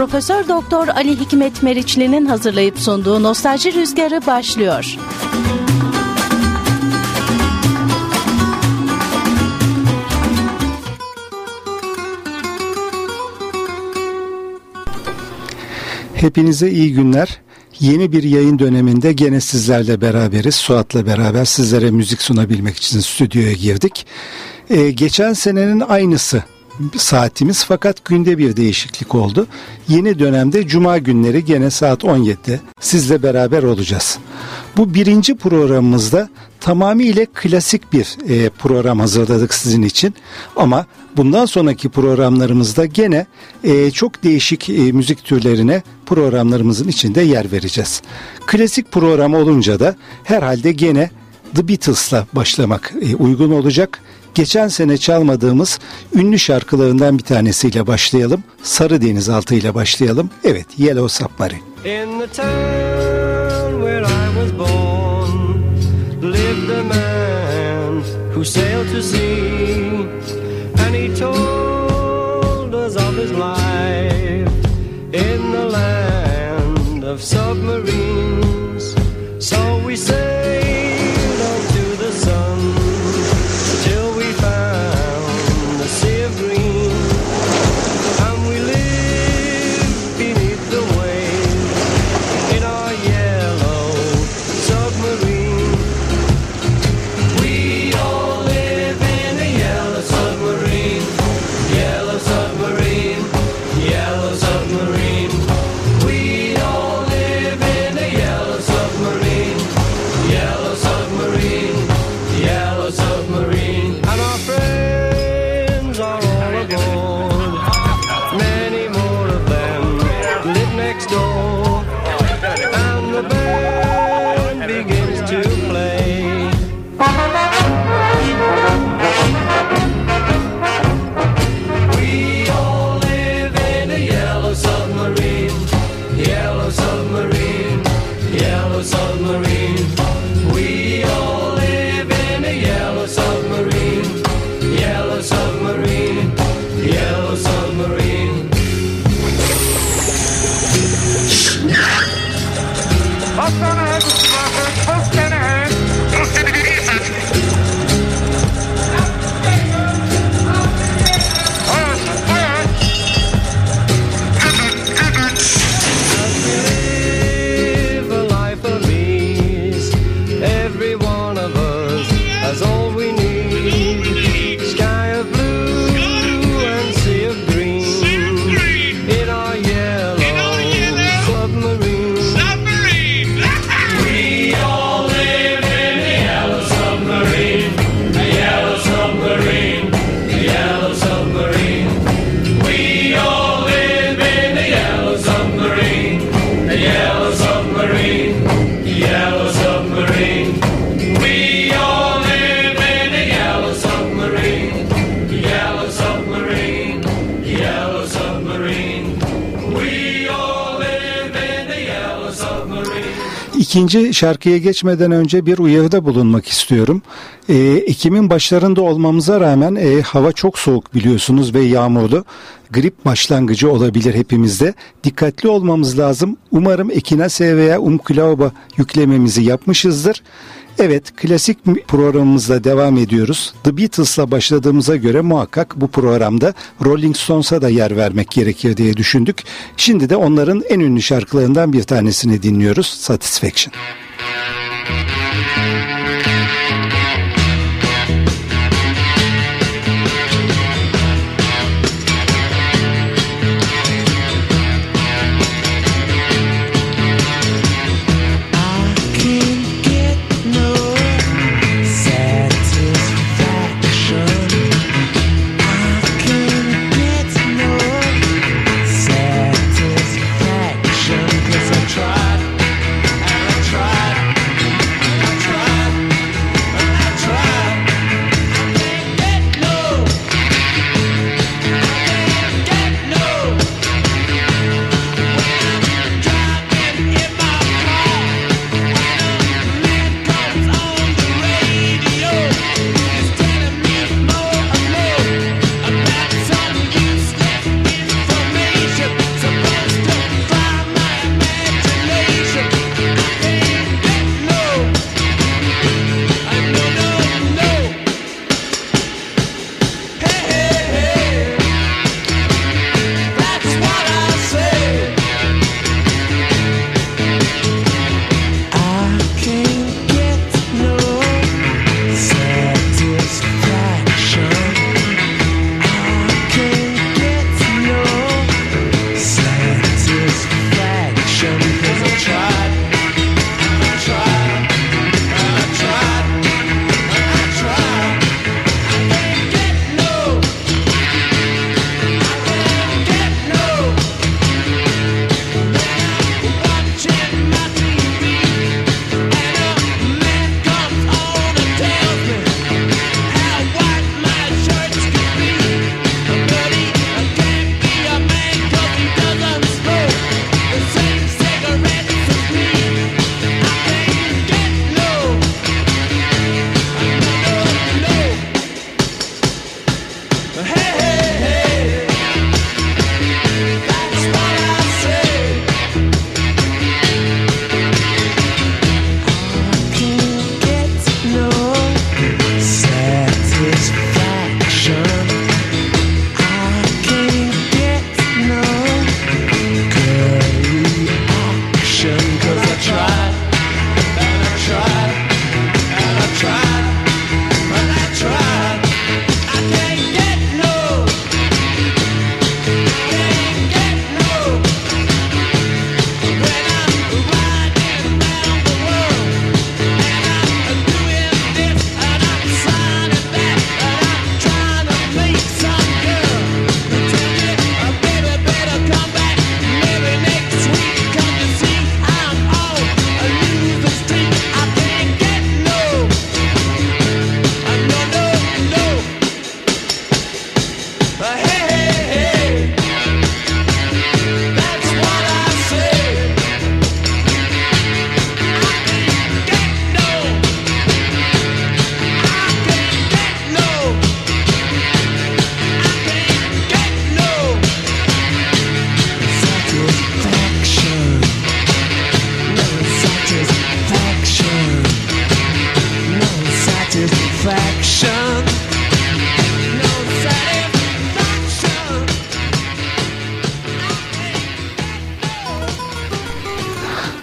Profesör Doktor Ali Hikmet Meriçli'nin hazırlayıp sunduğu Nostalji Rüzgarı başlıyor. Hepinize iyi günler. Yeni bir yayın döneminde gene sizlerle beraberiz. Suat'la beraber sizlere müzik sunabilmek için stüdyoya girdik. Ee, geçen senenin aynısı saatimiz fakat günde bir değişiklik oldu. Yeni dönemde cuma günleri gene saat 17'de sizle beraber olacağız. Bu birinci programımızda tamamıyla klasik bir e, program hazırladık sizin için. Ama bundan sonraki programlarımızda gene e, çok değişik e, müzik türlerine programlarımızın içinde yer vereceğiz. Klasik program olunca da herhalde gene The Beatles'la başlamak e, uygun olacak. Geçen sene çalmadığımız ünlü şarkılarından bir tanesiyle başlayalım. Sarı Denizaltı ile başlayalım. Evet, Yellow Submarine. In the town where I was born lived a man who sailed to sea and he told us of his life in the land of submarines. İkinci şarkıya geçmeden önce bir uyarıda bulunmak istiyorum. E, Ekim'in başlarında olmamıza rağmen e, hava çok soğuk biliyorsunuz ve yağmurlu. Grip başlangıcı olabilir hepimizde. Dikkatli olmamız lazım. Umarım Ekinase veya Umkulauba yüklememizi yapmışızdır. Evet, klasik programımızla devam ediyoruz. The Beatles'la başladığımıza göre muhakkak bu programda Rolling Stones'a da yer vermek gerekir diye düşündük. Şimdi de onların en ünlü şarkılarından bir tanesini dinliyoruz, Satisfaction. Müzik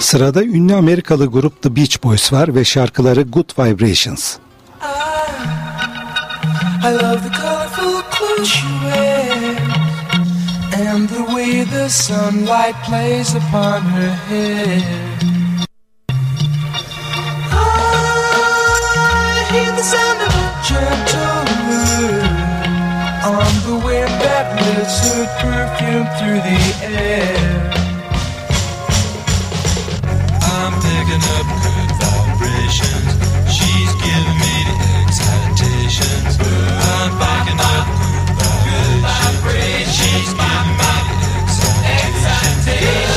Sırada ünlü Amerikalı grup The Beach Boys var ve şarkıları Good Vibrations. I love the colorful clothes she wears And the way the sunlight plays upon her hair I On the wind that lifts her perfume through the air picking up good vibrations. She's giving me the excitations. I'm picking up good vibrations. She's giving me the excitations.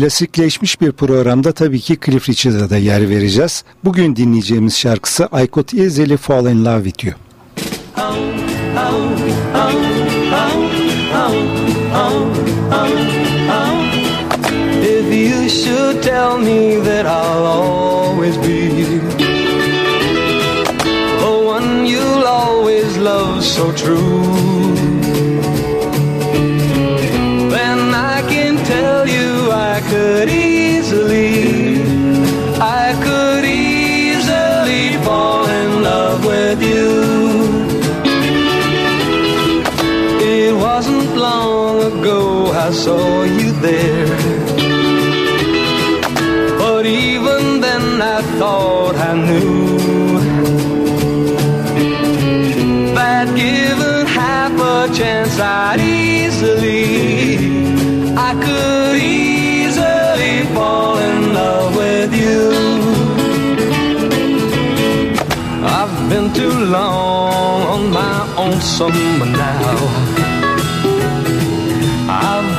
Klasikleşmiş bir programda tabii ki Cliff Richard'a da yer vereceğiz. Bugün dinleyeceğimiz şarkısı I Could Easily Fall In Love With You. If you should tell me that I'll always be The one you'll always love so true saw you there. But even then I thought I knew that given half a chance I'd easily, I could easily fall in love with you. I've been too long on my own summer now.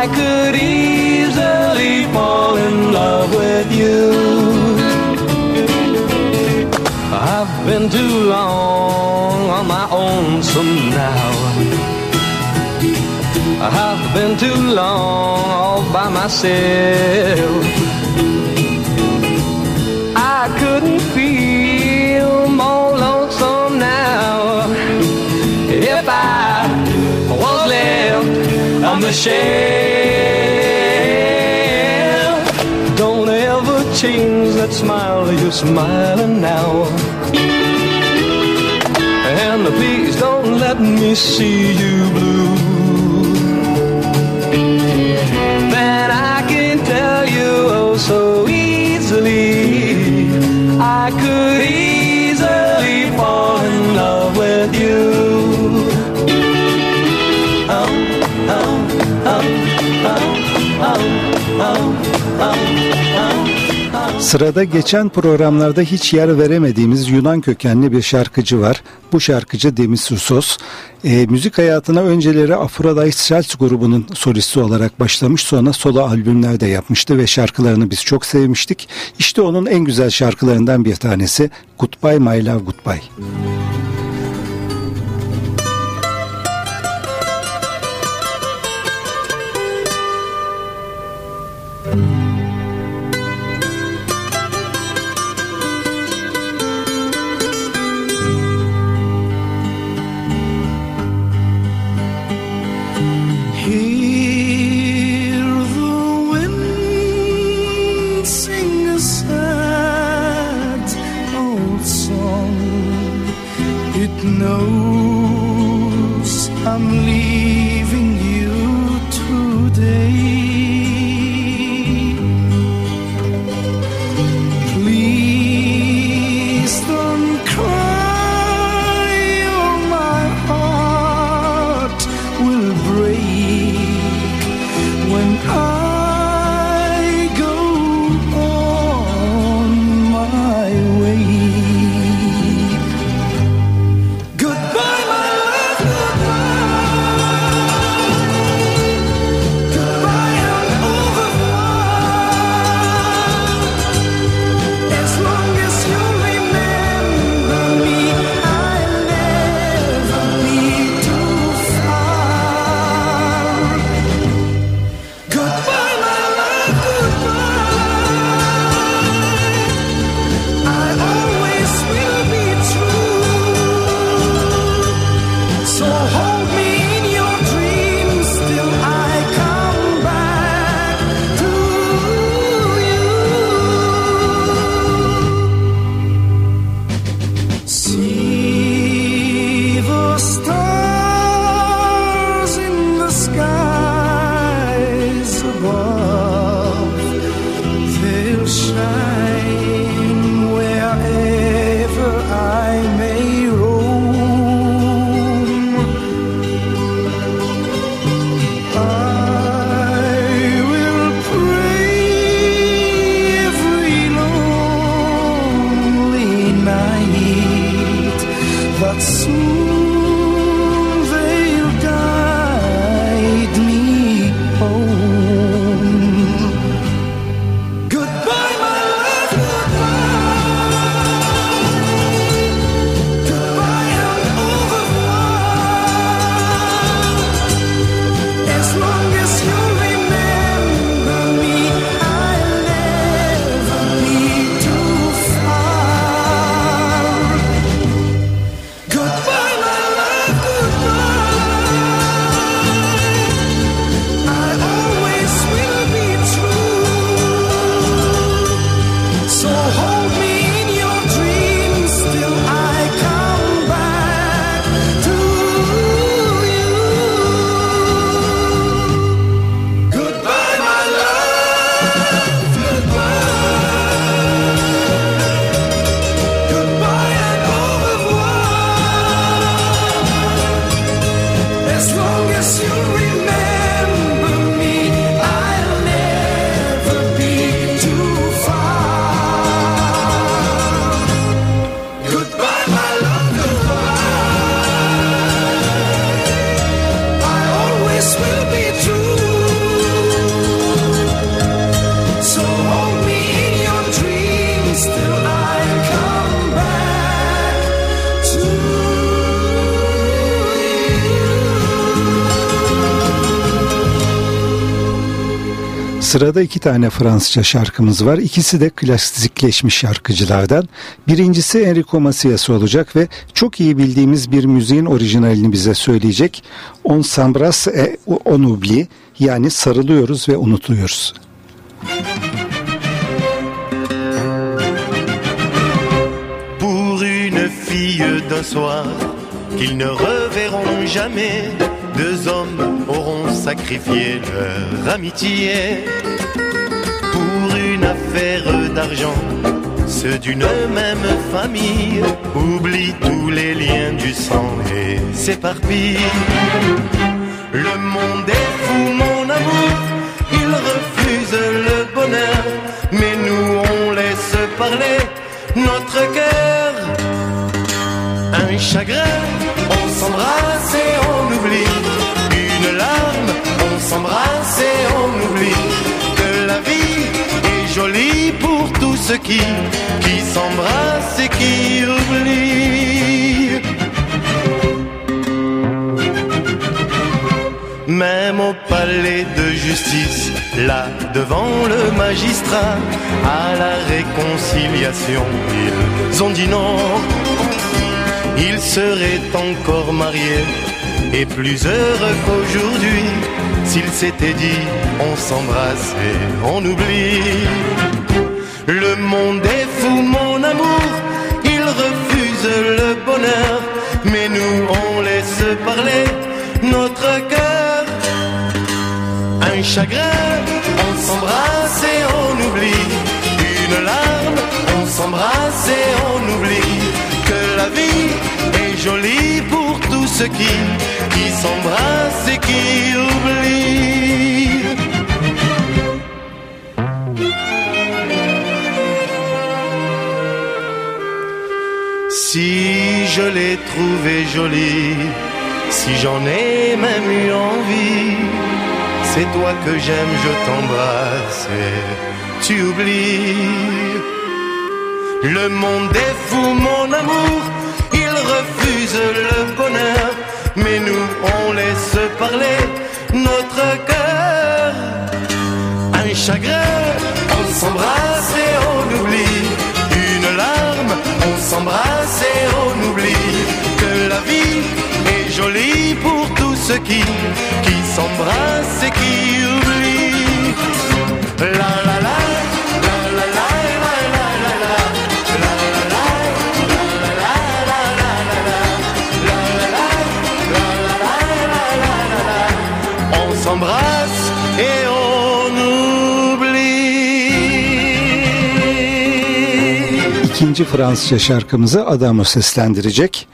I could easily fall in love with you. I've been too long on my own some now. I've been too long all by myself. I couldn't feel more lonesome now if I was left on the shelf. You're smiling now. And please don't let me see you blue. Sırada geçen programlarda hiç yer veremediğimiz Yunan kökenli bir şarkıcı var. Bu şarkıcı Demis Roussos. E, müzik hayatına önceleri Aphrodite Cells grubunun solisti olarak başlamış sonra solo albümler de yapmıştı ve şarkılarını biz çok sevmiştik. İşte onun en güzel şarkılarından bir tanesi Goodbye My Love Goodbye. Sırada iki tane Fransızca şarkımız var. İkisi de klasikleşmiş şarkıcılardan. Birincisi Enrico Macias olacak ve çok iyi bildiğimiz bir müziğin orijinalini bize söyleyecek. On s'embrasse et on oublie yani sarılıyoruz ve unutuluyoruz. Pour une fille d'un soir qu'ils ne reverront jamais deux hommes auront sacrifié leur amitié pour une affaire d'argent. Ceux d'une même famille oublient tous les liens du sang et s'éparpillent. Le monde est fou, mon amour, il refuse le bonheur, mais nous on laisse parler notre cœur. Un chagrin, on s'embrasse et on et on oublie que la vie est jolie pour tous ceux qui, qui s'embrassent et qui oublient. Même au palais de justice, là devant le magistrat, à la réconciliation, ils ont dit non. Ils seraient encore mariés et plus heureux qu'aujourd'hui s'il s'était dit on s'embrasse et on oublie. Le monde est fou, mon amour, il refuse le bonheur, mais nous on laisse parler notre cœur. Un chagrin, on s'embrasse et on oublie. Une larme, on s'embrasse et on oublie que la vie est jolie pour tous ceux qui qui s'embrassent et qui oublient. Si je l'ai trouvé jolie, si j'en ai même eu envie, c'est toi que j'aime, je t'embrasse et tu oublies. Le monde est fou, mon amour, il refuse le bonheur mais nous on laisse parler notre cœur. Un chagrin, on s'embrasse et on oublie. Une larme, on s'embrasse et on oublie que la vie est jolie pour tous ceux qui, qui s'embrassent et qui oublient. İkinci Fransızca şarkımızı Adamo seslendirecek.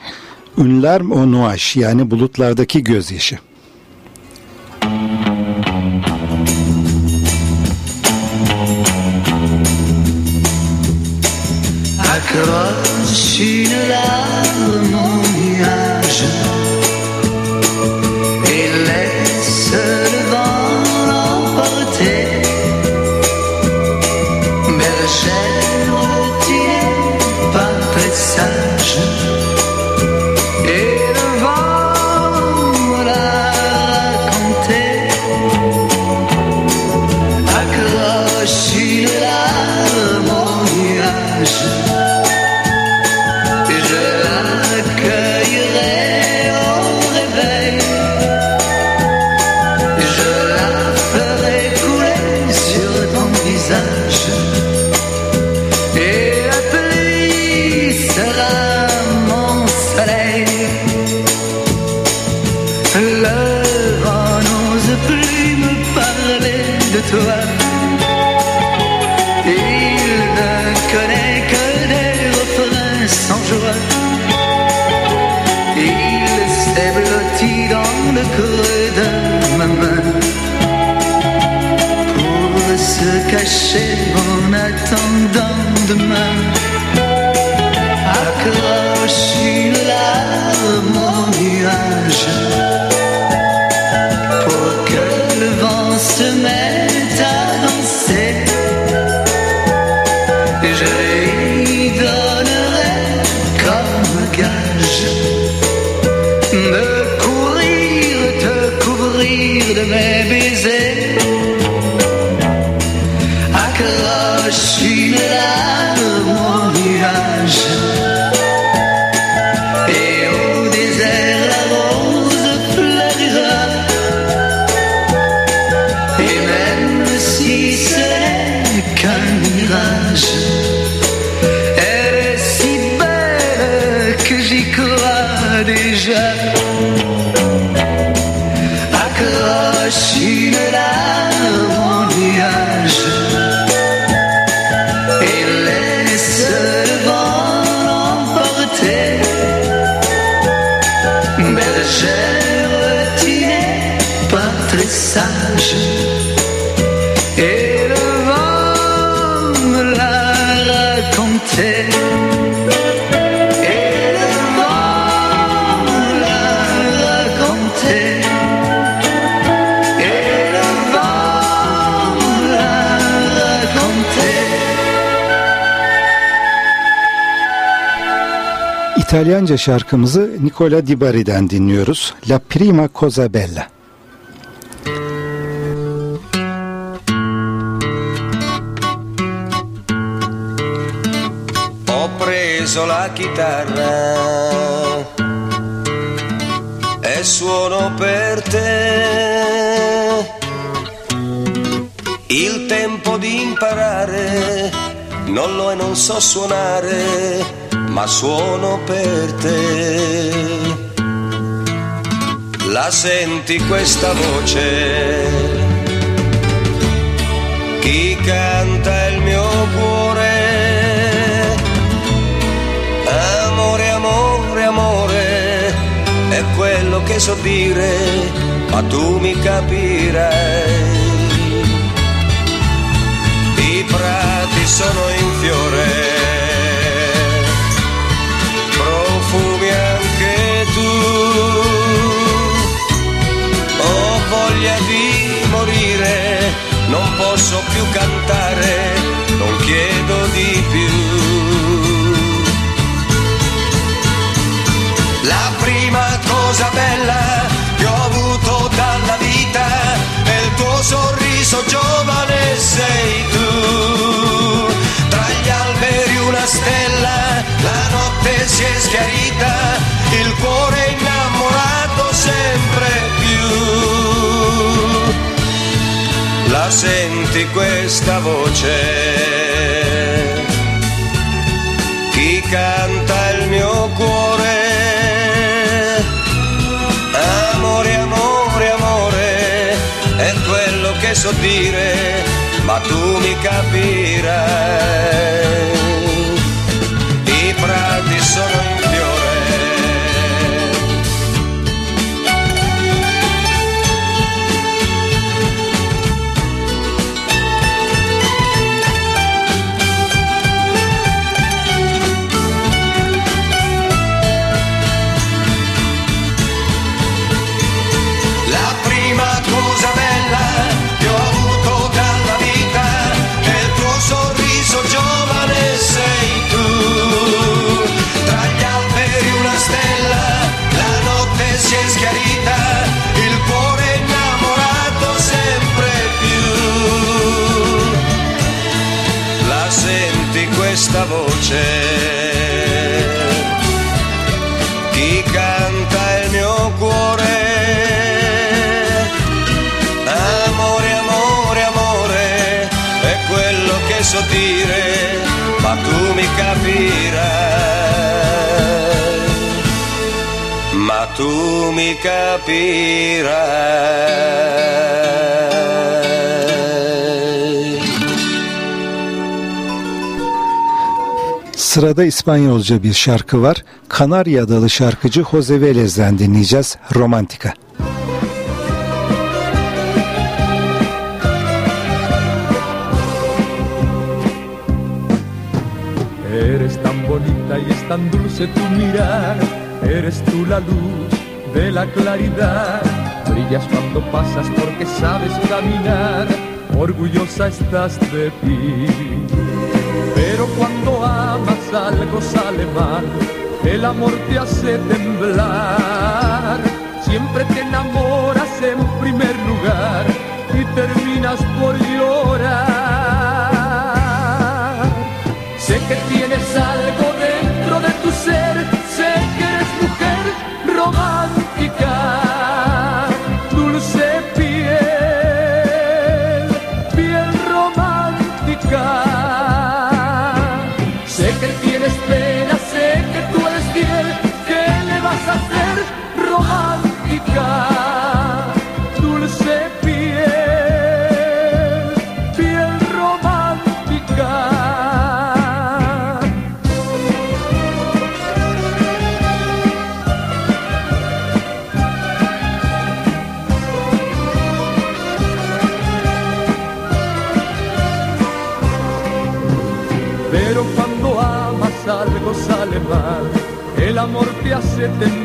Ünler o nuaş yani bulutlardaki gözyaşı. İtalyanca şarkımızı Nicola Di Bari'den dinliyoruz. La prima cosa bella. Ho preso la chitarra e suono per te. Il tempo di imparare non lo e non so suonare ma suono per te. La senti questa voce? Chi canta il mio cuore? Amore, amore, amore, è quello che so dire, ma tu mi capirai. I prati sono in fiore più cantare, non chiedo di più. La prima cosa bella che ho avuto dalla vita è il tuo sorriso giovane sei tu. Tra gli alberi una stella, la notte si è schiarita, senti questa voce? Chi canta il mio cuore? Amore, amore, amore, è quello che so dire, ma tu mi capirai. I prati sono margherita, il cuore innamorato sempre più. La senti questa voce? Chi canta il mio cuore? Amore, amore, amore, è quello che so dire, ma tu mi canti Sırada İspanyolca bir şarkı var. Kanarya Adalı şarkıcı Jose Velez'den dinleyeceğiz. Romantika. Eres tan bonita y es tan dulce tu mirar, eres tú la luz de la claridad. Brillas cuando pasas porque sabes caminar, orgullosa estás de ti. Pero cuando amas algo sale mal, el amor te hace temblar. Siempre te enamoras en primer lugar y terminas por llorar. Sé que tienes algo did this.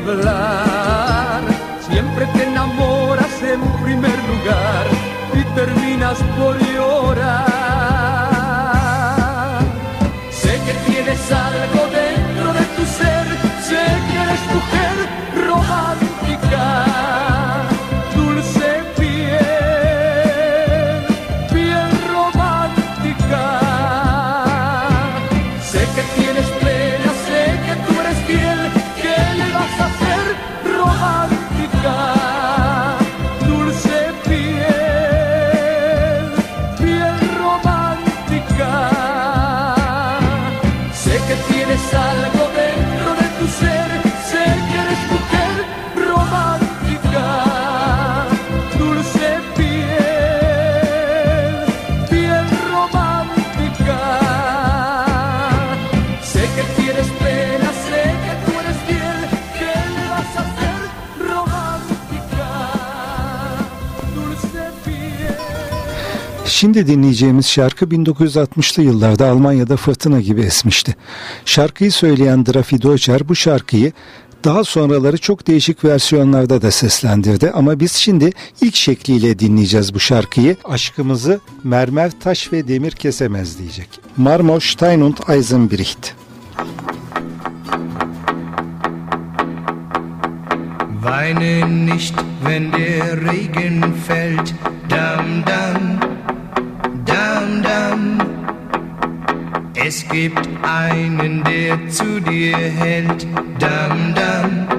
Şimdi dinleyeceğimiz şarkı 1960'lı yıllarda Almanya'da fırtına gibi esmişti. Şarkıyı söyleyen Drafi Deutscher bu şarkıyı daha sonraları çok değişik versiyonlarda da seslendirdi ama biz şimdi ilk şekliyle dinleyeceğiz bu şarkıyı. Aşkımızı mermer, taş ve demir kesemez diyecek. Marmor, Stein und Eisenbricht. Weine nicht, wenn der Regen fällt. Dam, dam, Es gibt einen, der zu dir hält. Dam, dam,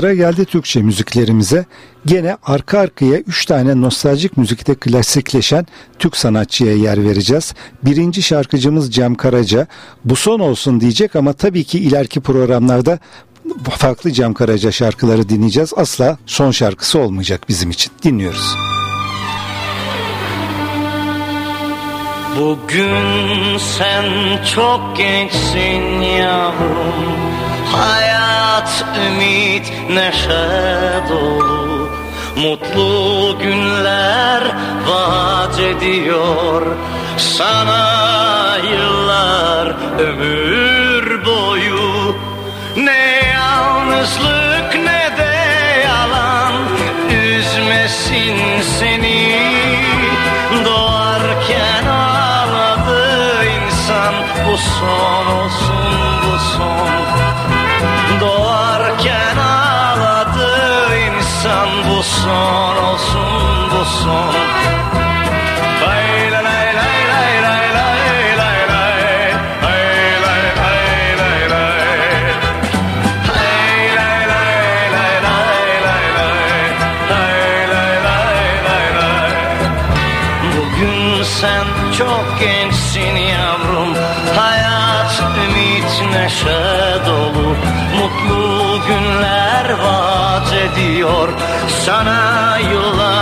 Sıra geldi Türkçe müziklerimize. Gene arka arkaya 3 tane nostaljik müzikte klasikleşen Türk sanatçıya yer vereceğiz. Birinci şarkıcımız Cem Karaca. Bu son olsun diyecek ama tabii ki ileriki programlarda farklı Cem Karaca şarkıları dinleyeceğiz. Asla son şarkısı olmayacak bizim için. Dinliyoruz. Bugün sen çok gençsin yavrum Hayat, ümit, neşe dolu. Mutlu günler vaat ediyor. Sana yıllar ömür boyu. Ne yalnızlık ne de yalan. Üzmesin seni. Doğarken ağladı insan Bu son son olsun bu gidiyor sana yıllar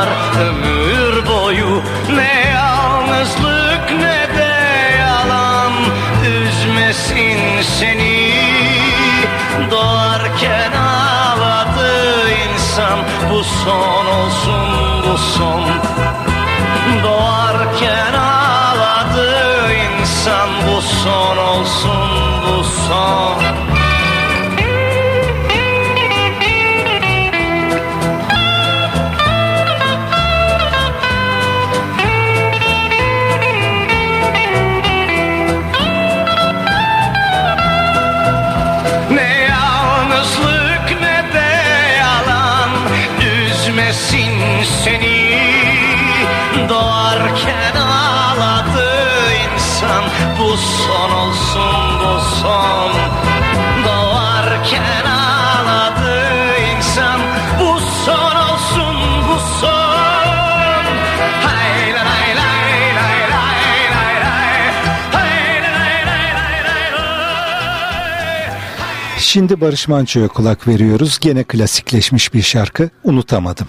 Şimdi Barış Manço'ya kulak veriyoruz. Gene klasikleşmiş bir şarkı. Unutamadım.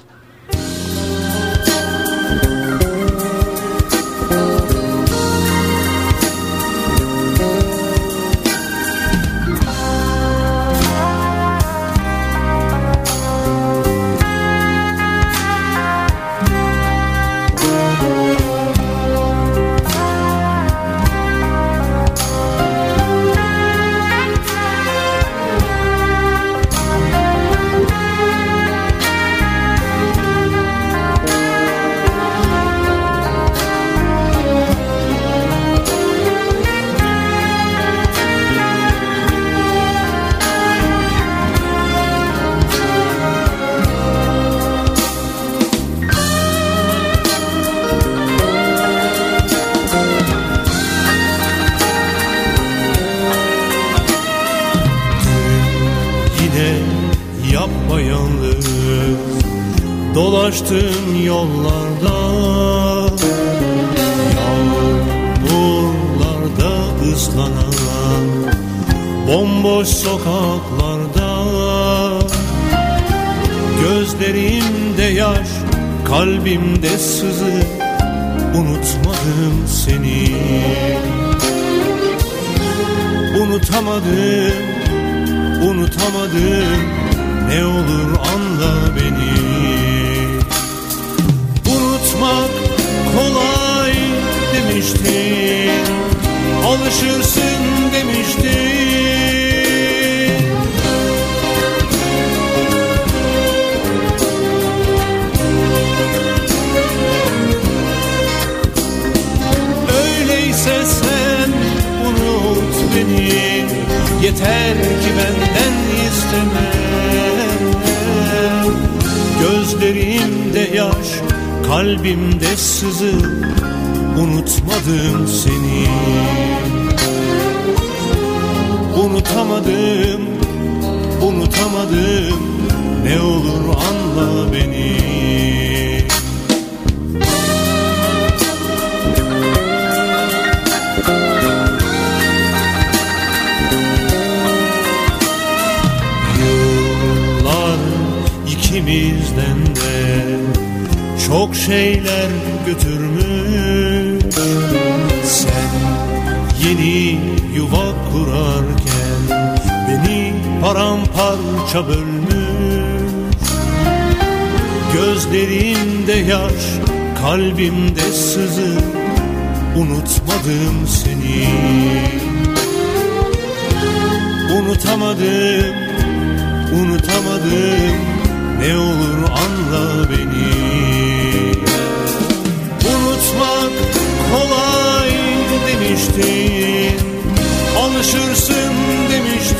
Dolaştım yollarda Yağmurlarda ıslanan Bomboş sokaklarda. Gözlerimde yaş Kalbimde sızı Unutmadım seni. Unutamadım, unutamadım Ne olur anla beni demiştin Alışırsın demiştin. Öyleyse sen unut beni Yeter ki benden isteme. Gözlerimde yaş, kalbimde sızı Unutmadım seni. Unutamadım, unutamadım. Ne olur anla beni. Yıllar ikimizden de çok şeyler götürmüş yeni yuva kurarken beni paramparça bölmüş. Gözlerimde yaş, kalbimde sızı Unutmadım seni. Unutamadım, unutamadım Ne olur anla beni. Unutmak kolay demiştin Alışırsın demiştin.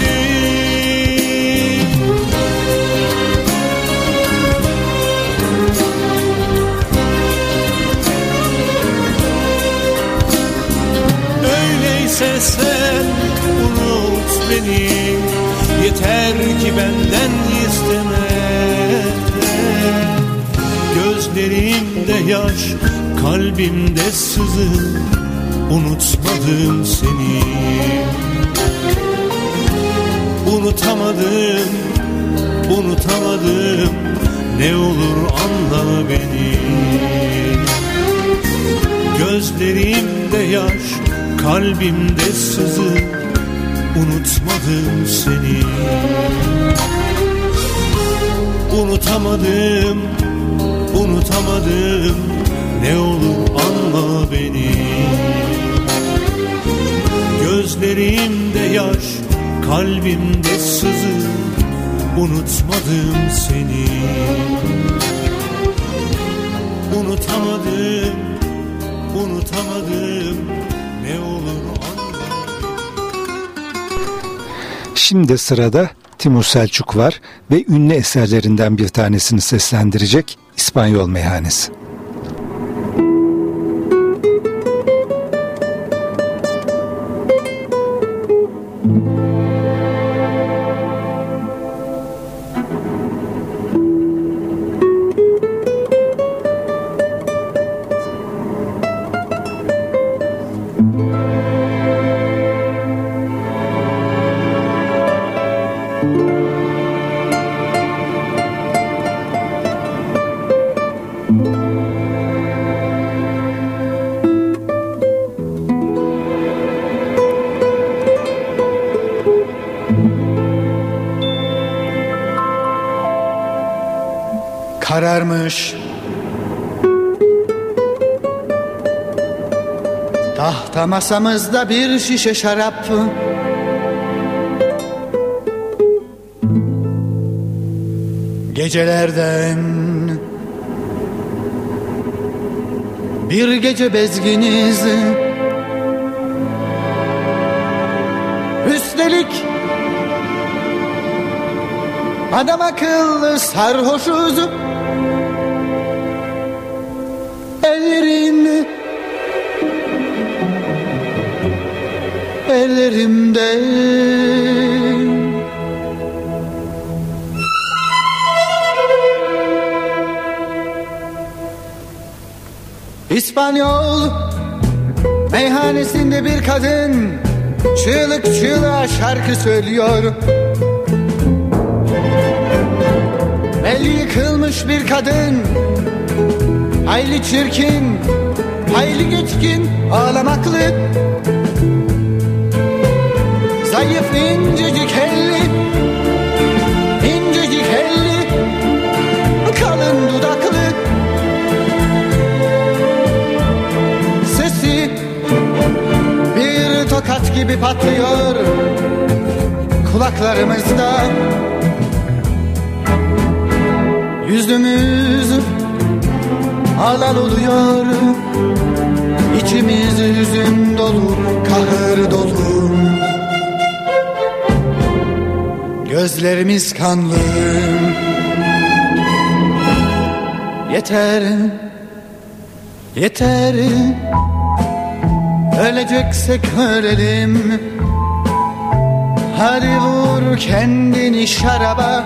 Öyleyse sen unut beni Yeter ki benden isteme. Gözlerimde yaş, kalbimde sızı Unutmadım seni. Unutamadım, unutamadım. Ne olur anla beni. Gözlerimde yaş, kalbimde sızı. Unutmadım seni. Unutamadım, unutamadım. Ne olur anla beni Gözlerimde yaş, kalbimde sızı Unutmadım seni Unutamadım, unutamadım Ne olur anla Şimdi sırada Timur Selçuk var ve ünlü eserlerinden bir tanesini seslendirecek İspanyol Meyhanesi. Kararmış. Tahta masamızda bir şişe şarap. Gecelerden Bir gece bezginiz. Üstelik Adam akıllı sarhoşuz Ellerimde. İspanyol Meyhanesinde bir kadın Çığlık çığlığa şarkı söylüyor. Belli yıkılmış bir kadın Hayli çirkin Hayli geçkin Ağlamaklı Zayıf incecik elli incecik elli Kalın dudaklı. Sesi bir tokat gibi patlıyor Kulaklarımızda. Yüzümüz alal oluyor İçimiz hüzün dolu, kahır dolu Gözlerimiz kanlı. Yeter, yeter. Öleceksek ölelim. Hadi vur kendini şaraba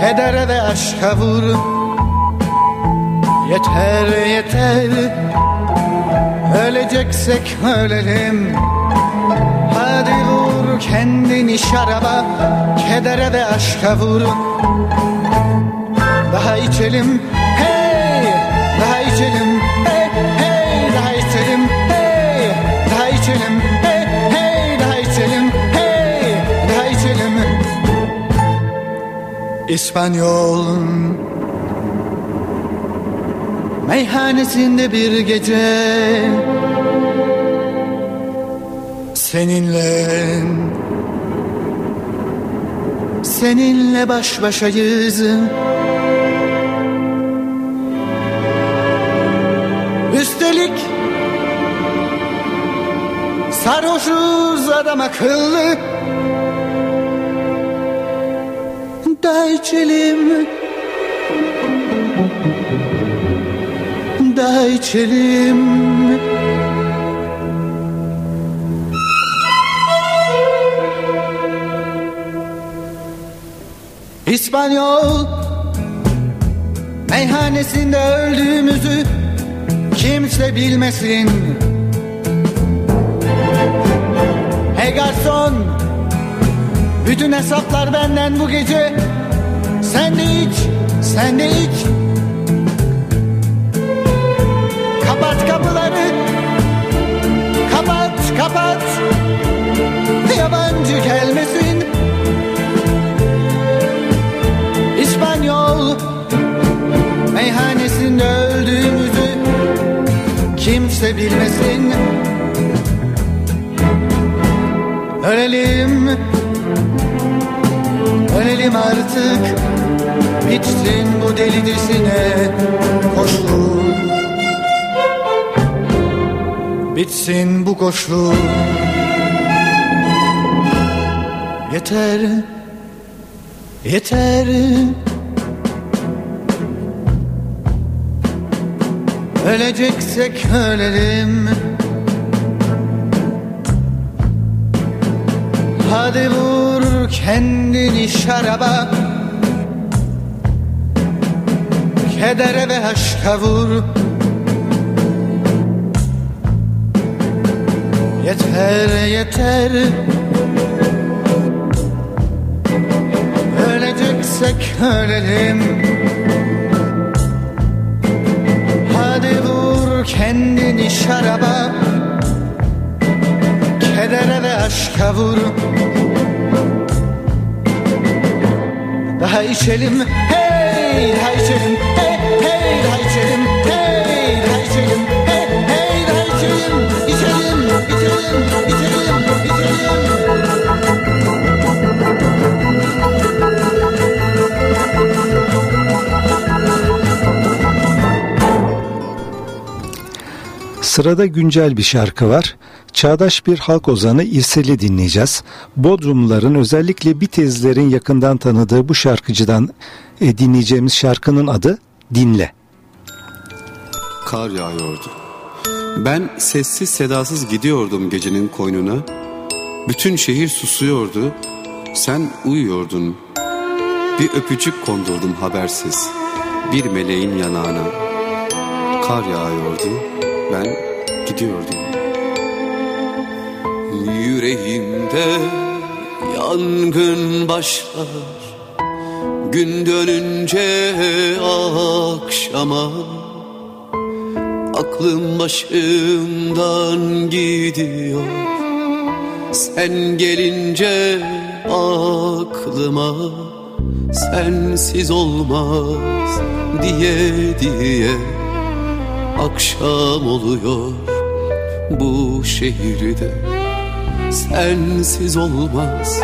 Kedere ve aşka vur. Yeter yeter. Öleceksek ölelim kendini şaraba Kedere ve aşka vur Daha içelim hey! Daha içelim hey hey! Daha içelim hey! Daha içelim hey hey! Daha içelim hey! Daha içelim. İspanyol Meyhanesinde bir gece Seninle. Seninle baş başayız. Üstelik Sarhoşuz adam akıllı. Da içelim Da içelim İspanyol Meyhanesinde öldüğümüzü Kimse bilmesin. Hey garson Bütün hesaplar benden bu gece. Sen de iç Sen de iç. Kapat kapıları. Kapat kapat. Yabancı gelmesin Meyhanesinde öldüğümüzü Kimse bilmesin. Ölelim Ölelim artık. Bitsin bu delicesine koşulur. Bitsin bu koşu Yeter Yeter Öleceksek ölelim Hadi vur kendini şaraba. Kedere ve aşka vur. Yeter yeter. Öleceksek ölelim kendini şaraba Kedere ve aşka vur Daha içelim hey daha içelim hey hey daha içelim hey daha içelim hey hey daha içelim içelim. İçelim içelim Sırada güncel bir şarkı var. Çağdaş bir halk ozanı İrsel'i dinleyeceğiz. Bodrumluların özellikle Bitezlerin yakından tanıdığı bu şarkıcıdan e, dinleyeceğimiz şarkının adı Dinle. Kar yağıyordu. Ben sessiz sedasız gidiyordum gecenin koynuna. Bütün şehir susuyordu. Sen uyuyordun. Bir öpücük kondurdum habersiz. Bir meleğin yanağına. Kar yağıyordu. Ben gidiyordum. Yüreğimde yangın başlar. Gün dönünce akşama Aklım başımdan gidiyor Sen gelince aklıma sensiz olmaz diye diye akşam oluyor bu şehirde. Sensiz olmaz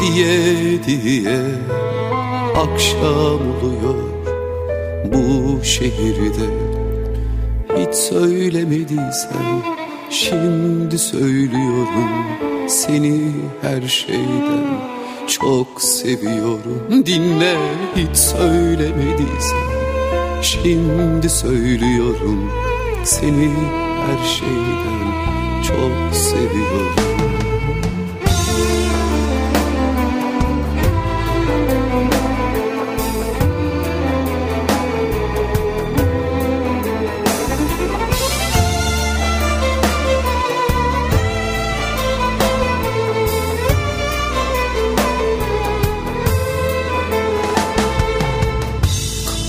diye diye akşam oluyor bu şehirde. Hiç söylemediysen şimdi söylüyorum seni her şeyden. Çok seviyorum. Dinle hiç söylemediysen şimdi söylüyorum seni her şeyden çok seviyorum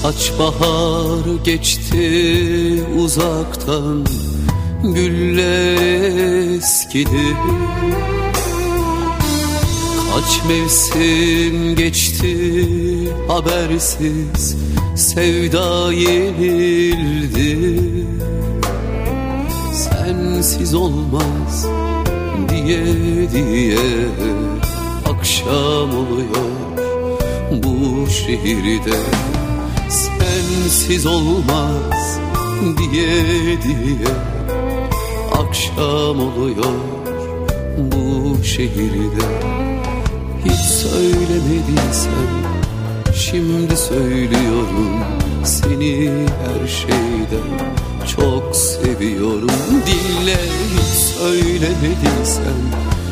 Kaç bahar geçti uzaktan Güller eskidi. Kaç mevsim geçti habersiz Sevda yenildi. Sensiz olmaz diye diye Akşam oluyor bu şehirde sensiz olmaz diye diye akşam oluyor bu şehirde. Hiç söylemediysen şimdi söylüyorum seni her şeyden çok seviyorum. Dinle hiç söylemediysen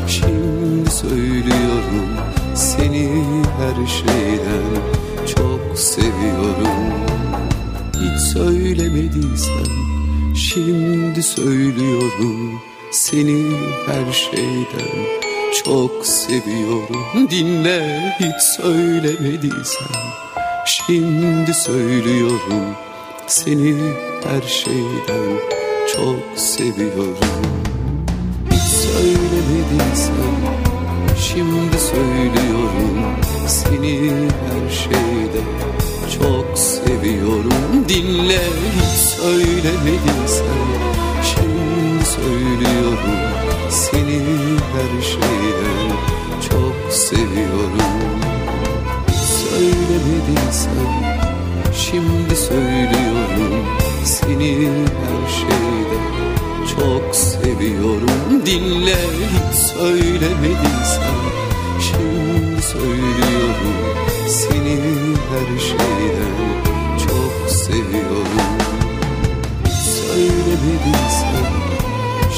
şimdi söylüyorum seni her şeyden çok seviyorum. Hiç söylemediysen şimdi söylüyorum. Seni her şeyden çok seviyorum. Dinle hiç söylemediysen şimdi söylüyorum. Seni her şeyden çok seviyorum. Hiç söylemediysen şimdi söylüyorum Seni her şeyden çok seviyorum. Dinle hiç söylemediysen Şimdi söylüyorum Seni her şeyden çok seviyorum. Hiç söylemediysen Şimdi söylüyorum Seni her şeyden çok seviyorum. Dinle hiç söylemediysen Şimdi söylüyorum Seni her şeyden çok seviyorum. Hiç söylemediysen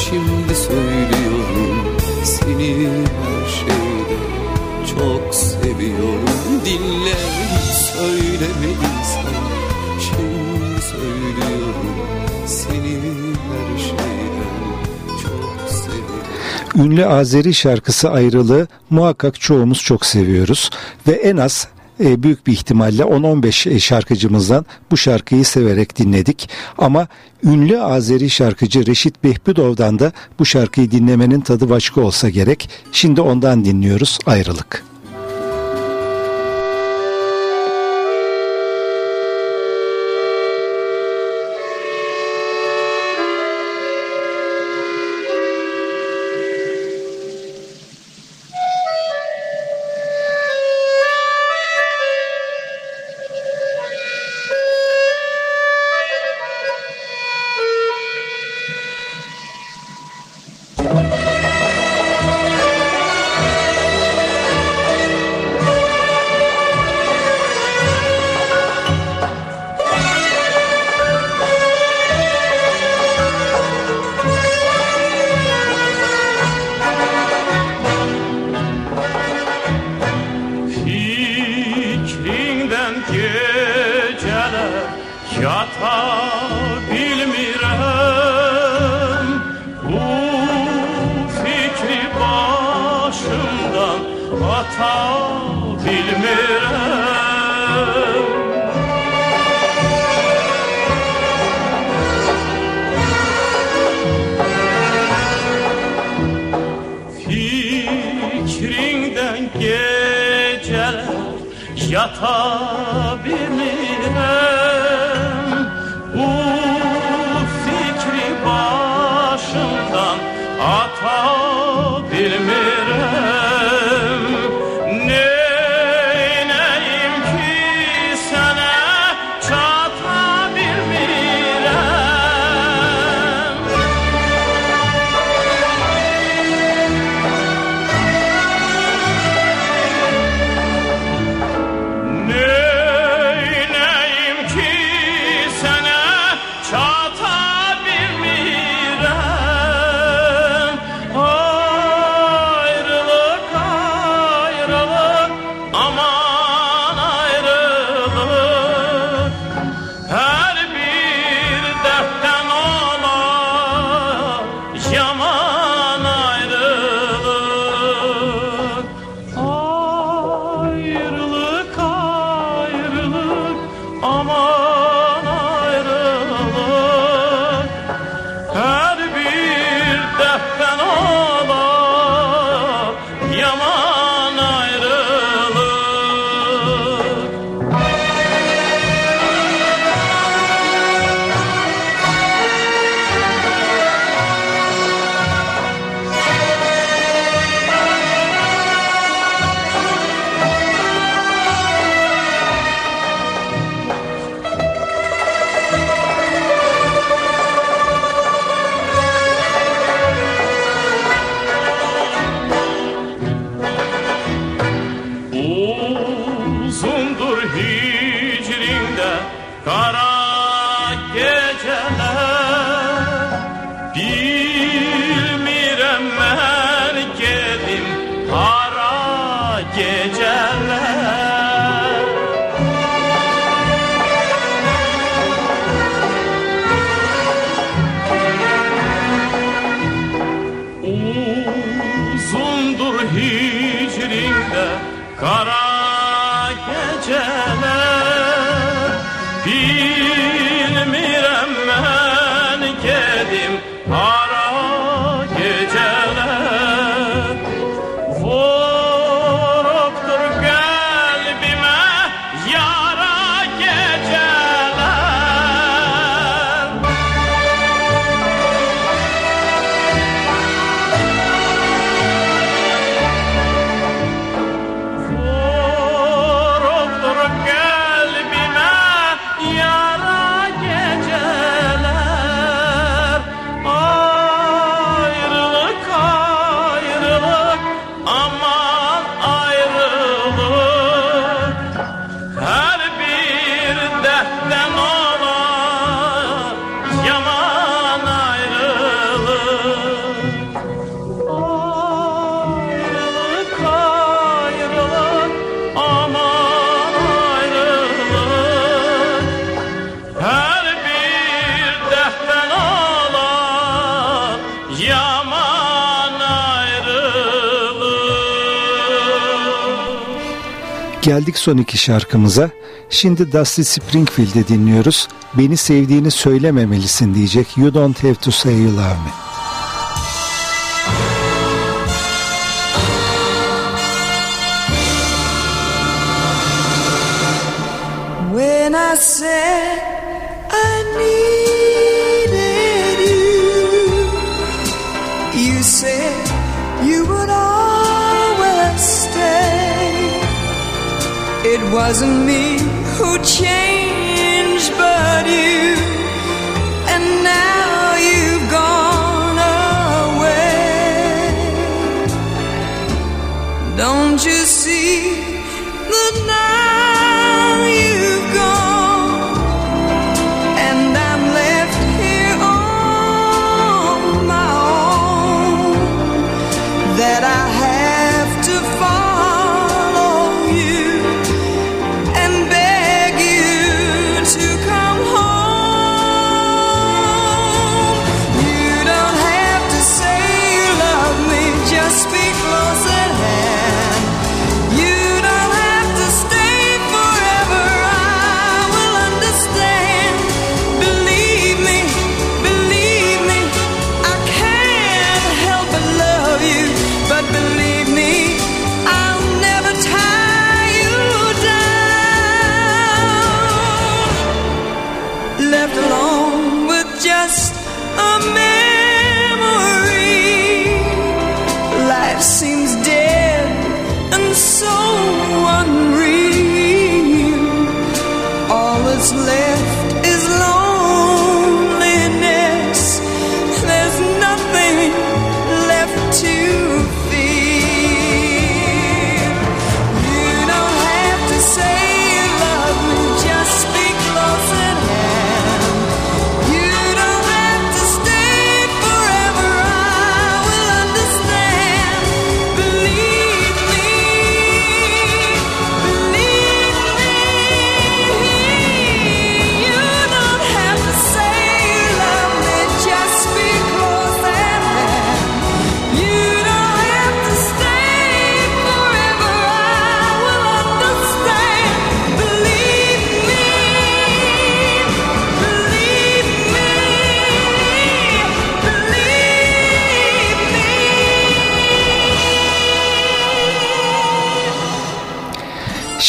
Şimdi söylüyorum Seni her şeyden çok seviyorum. Dinle hiç söylemediysen Şimdi Ünlü Azeri şarkısı ayrılığı muhakkak çoğumuz çok seviyoruz ve en az e, büyük bir ihtimalle 10-15 şarkıcımızdan bu şarkıyı severek dinledik. Ama ünlü Azeri şarkıcı Reşit Behbudov'dan da bu şarkıyı dinlemenin tadı başka olsa gerek. Şimdi ondan dinliyoruz Ayrılık. yatabilirim Bu fikri başımdan atabilirim Geldik son iki şarkımıza. Şimdi Dusty Springfield'i dinliyoruz. Beni sevdiğini söylememelisin diyecek. You don't have to say you love me. I said wasn't me who changed, but you.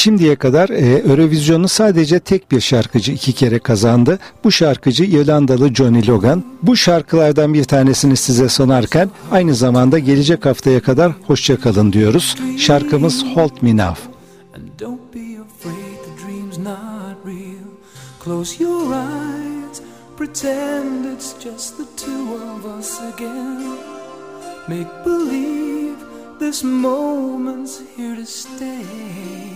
Şimdiye kadar e, Eurovision'u sadece tek bir şarkıcı iki kere kazandı. Bu şarkıcı İrlandalı Johnny Logan. Bu şarkılardan bir tanesini size sunarken aynı zamanda gelecek haftaya kadar hoşça kalın diyoruz. Şarkımız Hold Me Now. Close your eyes, pretend it's just the two of us again. Make believe this moment's here to stay.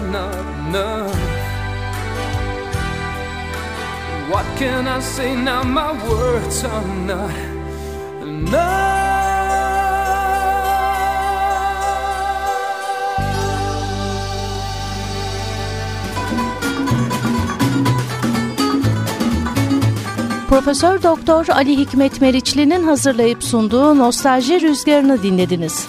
not enough? What can I say now? My words are not Profesör Doktor Ali Hikmet Meriçli'nin hazırlayıp sunduğu Nostalji Rüzgarı'nı dinlediniz.